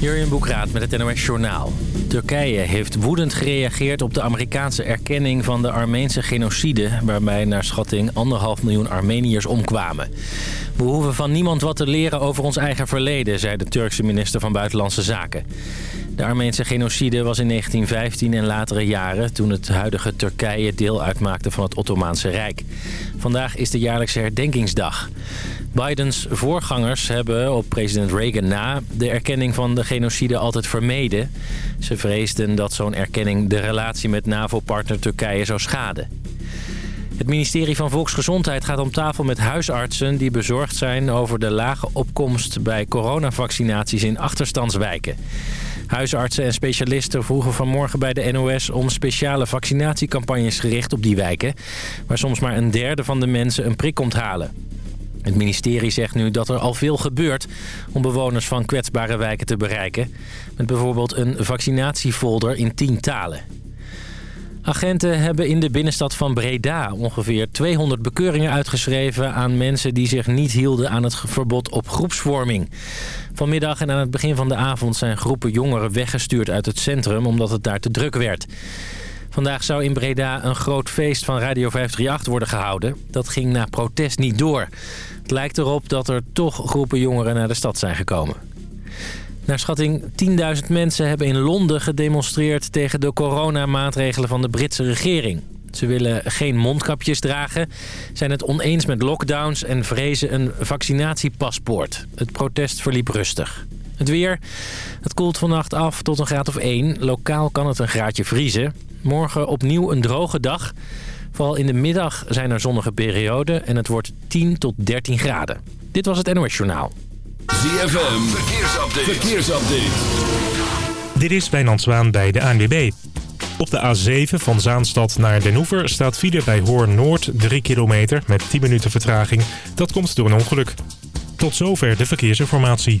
Jurjen Boekraat met het NOS Journaal. Turkije heeft woedend gereageerd op de Amerikaanse erkenning van de Armeense genocide... waarbij naar schatting anderhalf miljoen Armeniërs omkwamen. We hoeven van niemand wat te leren over ons eigen verleden... zei de Turkse minister van Buitenlandse Zaken. De Armeense genocide was in 1915 en latere jaren... toen het huidige Turkije deel uitmaakte van het Ottomaanse Rijk. Vandaag is de jaarlijkse herdenkingsdag. Bidens voorgangers hebben op president Reagan na... de erkenning van de genocide altijd vermeden. Ze vreesden dat zo'n erkenning de relatie met NAVO-partner Turkije zou schaden. Het ministerie van Volksgezondheid gaat om tafel met huisartsen... die bezorgd zijn over de lage opkomst bij coronavaccinaties in achterstandswijken. Huisartsen en specialisten vroegen vanmorgen bij de NOS om speciale vaccinatiecampagnes gericht op die wijken... waar soms maar een derde van de mensen een prik komt halen. Het ministerie zegt nu dat er al veel gebeurt om bewoners van kwetsbare wijken te bereiken. Met bijvoorbeeld een vaccinatiefolder in tien talen. Agenten hebben in de binnenstad van Breda ongeveer 200 bekeuringen uitgeschreven aan mensen die zich niet hielden aan het verbod op groepsvorming. Vanmiddag en aan het begin van de avond zijn groepen jongeren weggestuurd uit het centrum omdat het daar te druk werd. Vandaag zou in Breda een groot feest van Radio 538 worden gehouden. Dat ging na protest niet door. Het lijkt erop dat er toch groepen jongeren naar de stad zijn gekomen. Naar schatting 10.000 mensen hebben in Londen gedemonstreerd... tegen de coronamaatregelen van de Britse regering. Ze willen geen mondkapjes dragen, zijn het oneens met lockdowns... en vrezen een vaccinatiepaspoort. Het protest verliep rustig. Het weer. Het koelt vannacht af tot een graad of 1. Lokaal kan het een graadje vriezen. Morgen opnieuw een droge dag. Vooral in de middag zijn er zonnige perioden en het wordt 10 tot 13 graden. Dit was het NOS Journaal. ZFM, verkeersupdate. verkeersupdate. Dit is Wijnand Zwaan bij de ANWB. Op de A7 van Zaanstad naar Den Hoever staat file bij Hoorn Noord 3 kilometer met 10 minuten vertraging. Dat komt door een ongeluk. Tot zover de verkeersinformatie.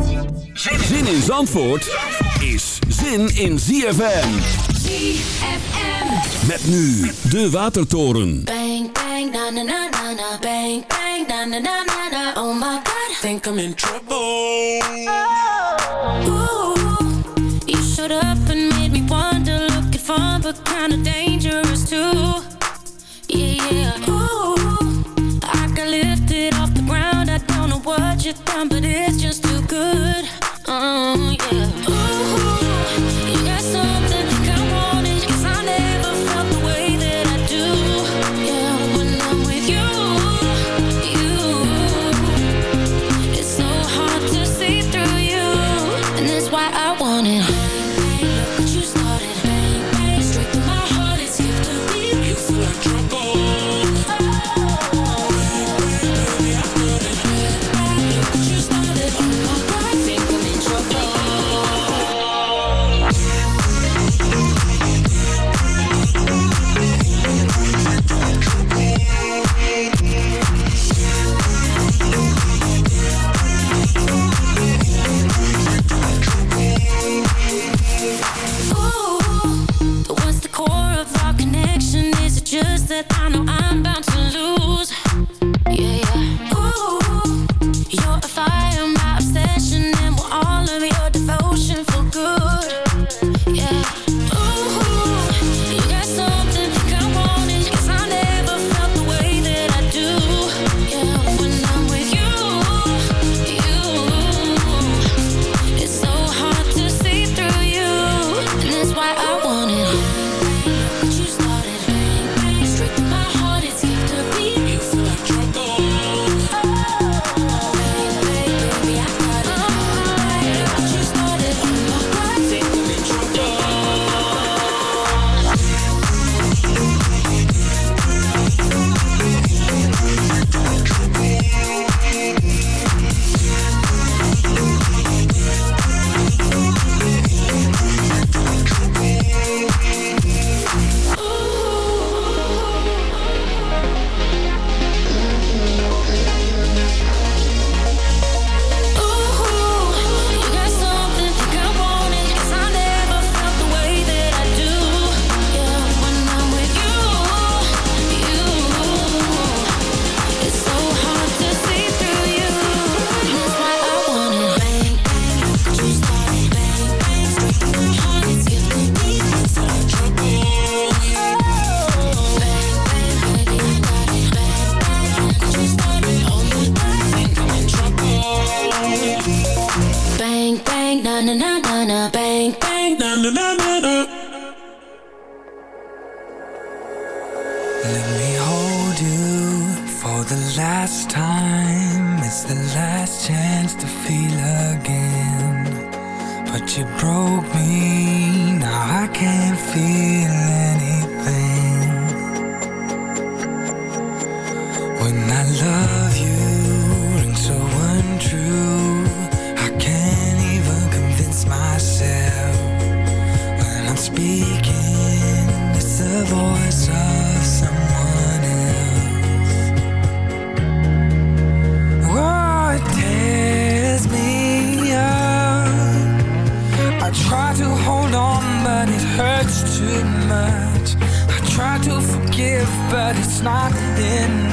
Zin in Zandvoort is zin in ZFM. ZFM. Met nu de Watertoren. Bang, bang, na na na na na. Bang, bang, na na na na na. Oh my god. Think I'm in trouble. Ooh, you showed up and made me wonder. Looking fun, but kinda dangerous too. Yeah, yeah. Ooh, I got lifted off the ground. I don't know what you done, but it's just too good. Oh, yeah. not in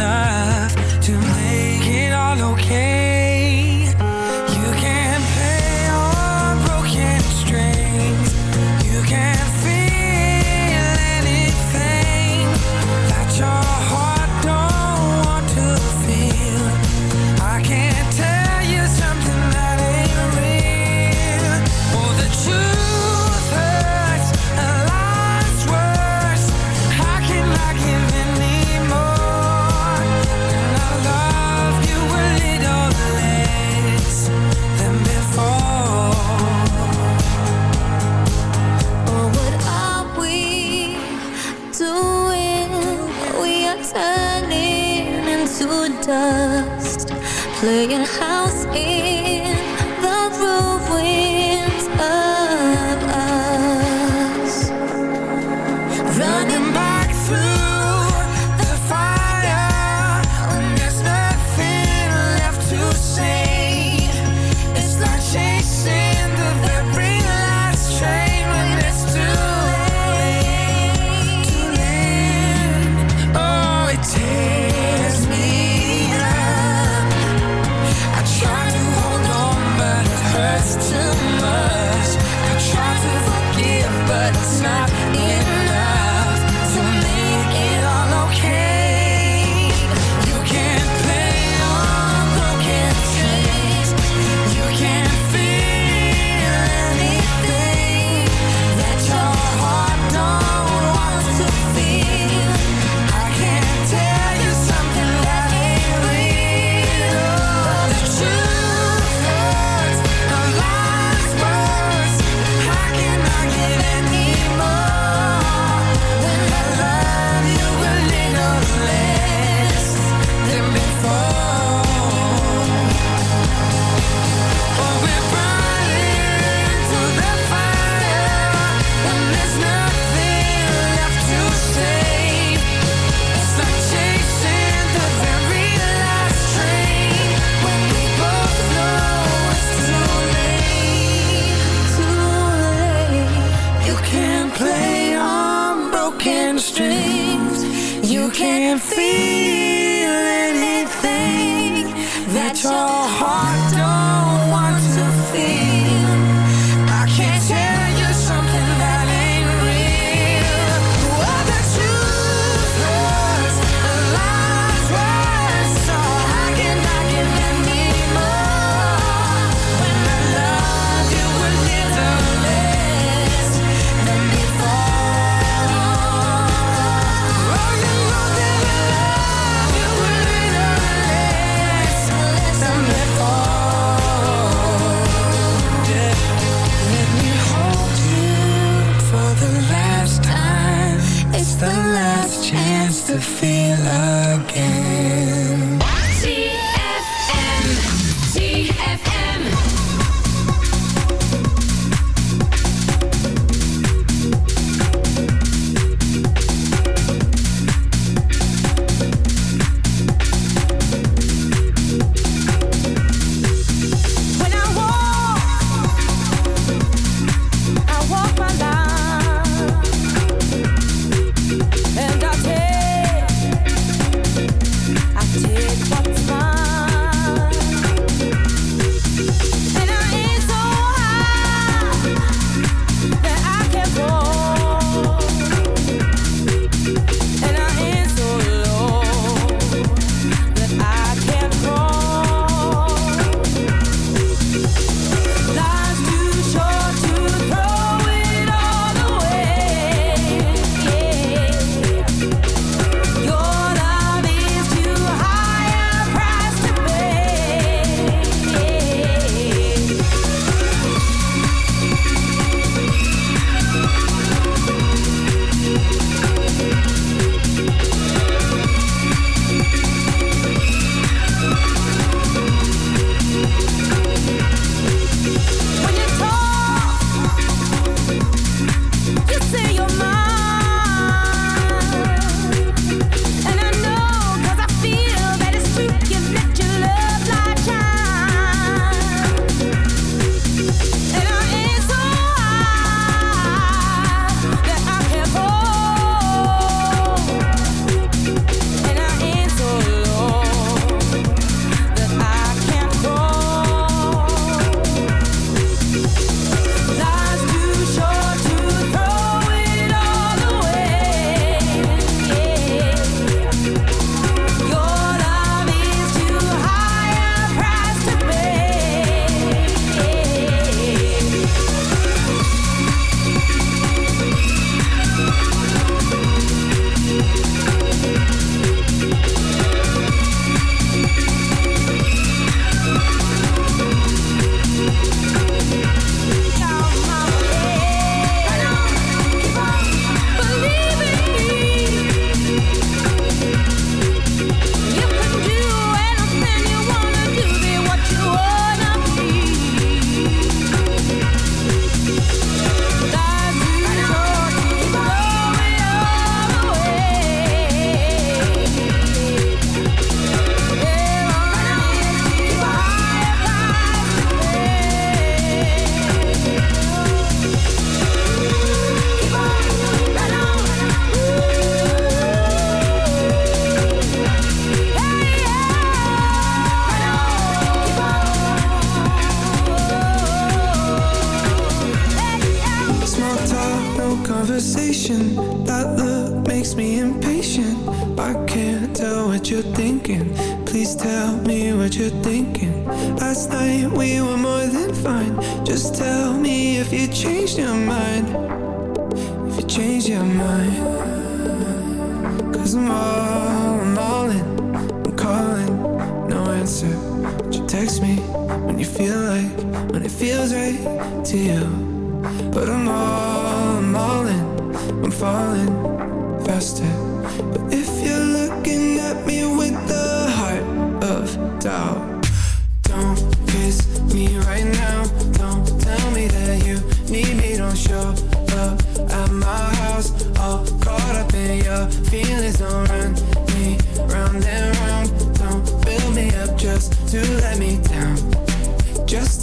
playing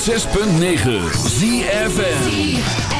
106.9 ZFM.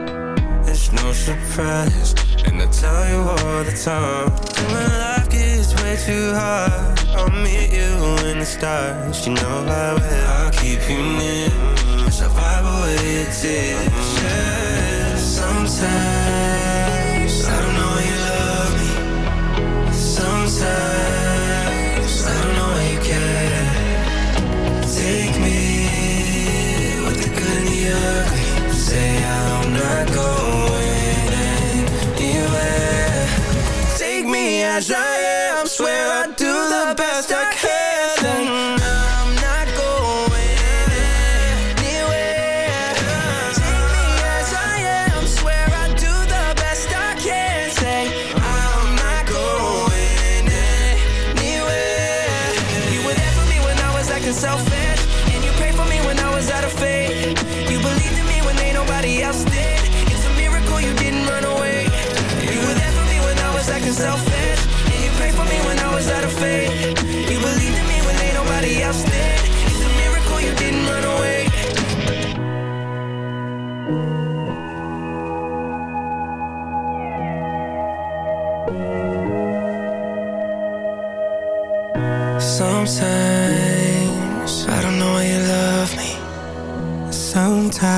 It's no surprise, and I tell you all the time. When life gets way too hard, I'll meet you in the stars. You know I will. I'll keep you near. Away your tears. Yeah. Sometimes I don't know you love me. Sometimes I don't know you care. Take me with the good and the ugly. Say I'm not going voyageur.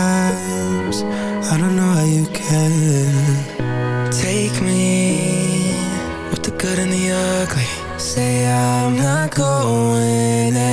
Sometimes I don't know how you can. Take me with the good and the ugly. Say I'm not going anywhere.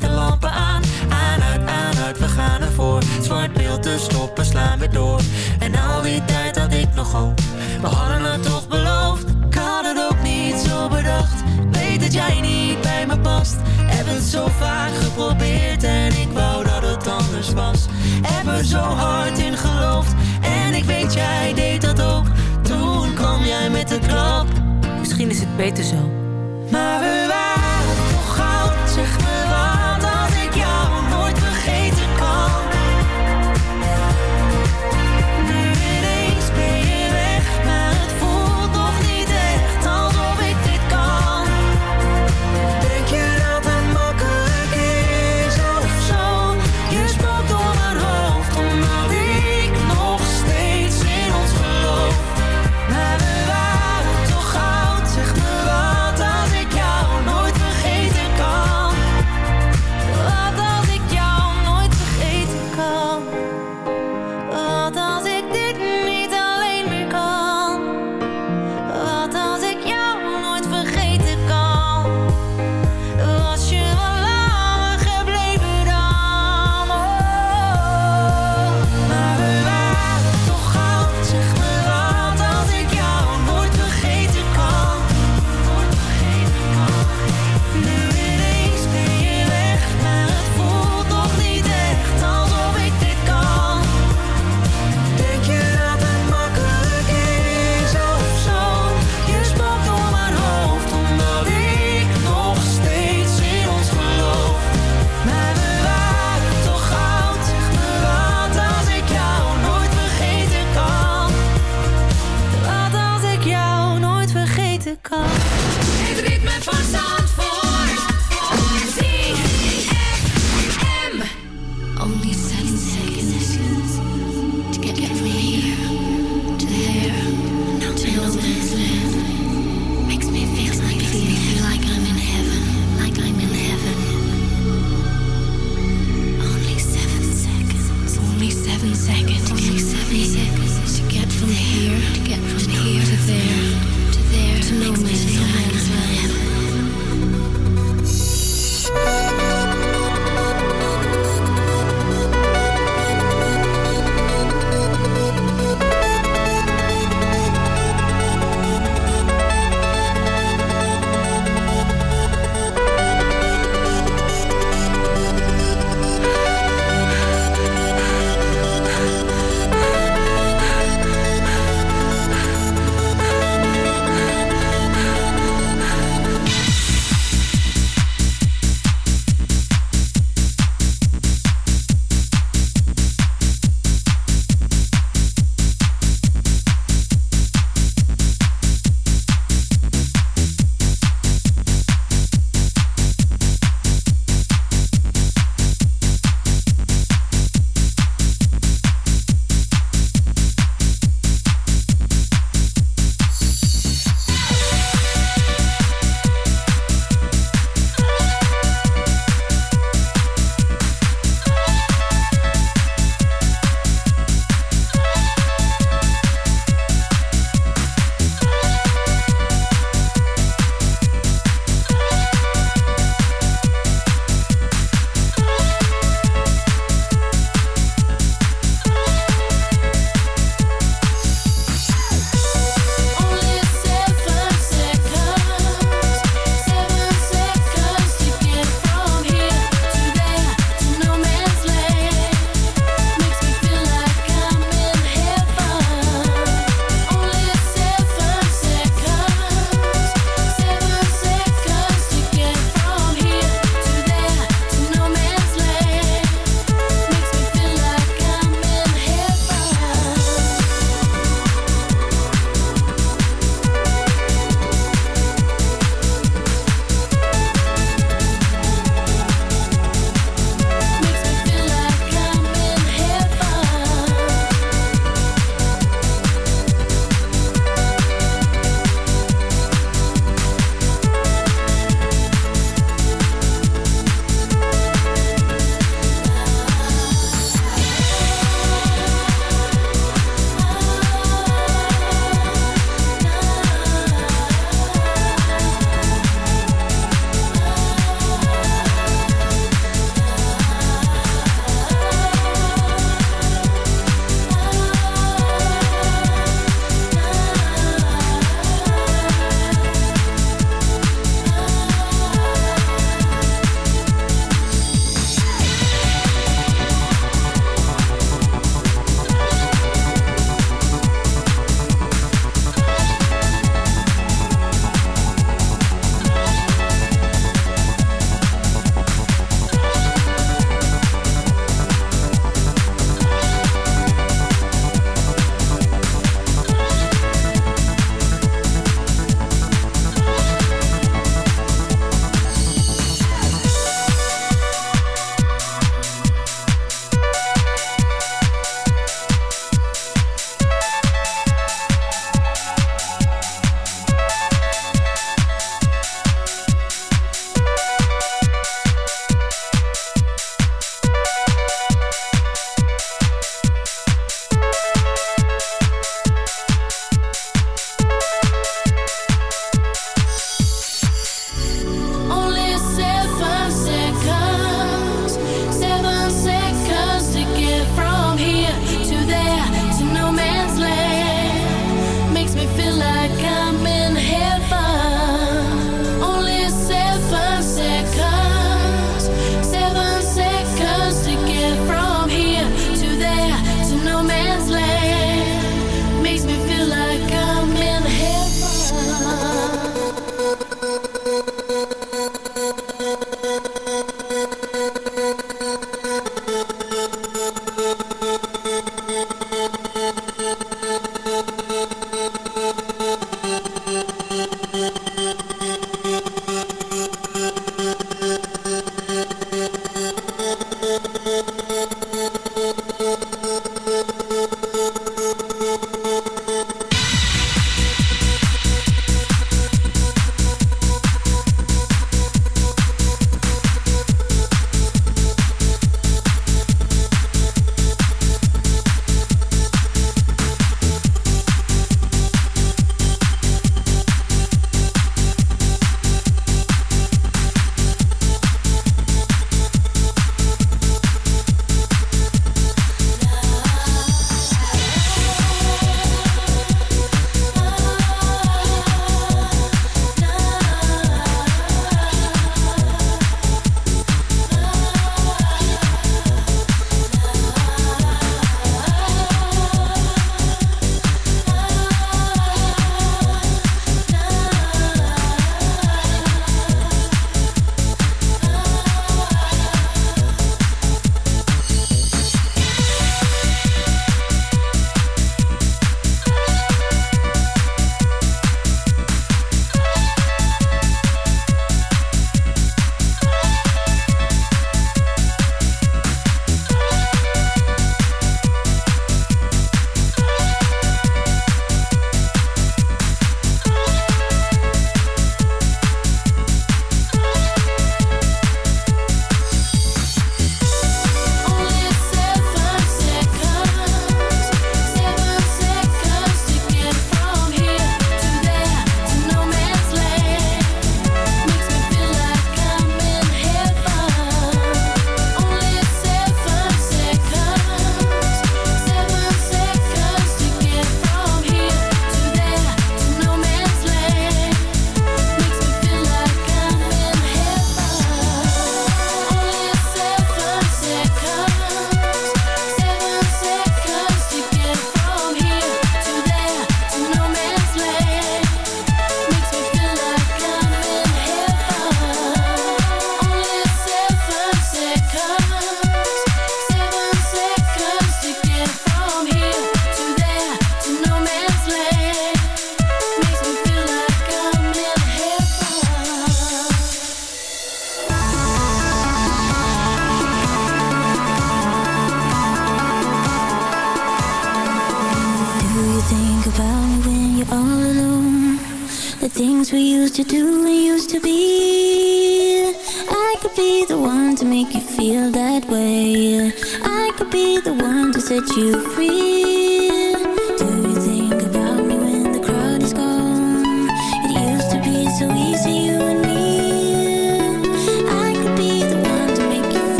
met de lampen aan. Aan, uit, aan, uit, we gaan ervoor. Zwart beeld, te stoppen, slaan we door. En al die tijd had ik nog hoop. We hadden het toch beloofd, ik had het ook niet zo bedacht. Weet dat jij niet bij me past. Heb zo vaak geprobeerd en ik wou dat het anders was. Heb zo hard in geloofd en ik weet jij deed dat ook. Toen kwam jij met een klap. Misschien is het beter zo. Maar we waren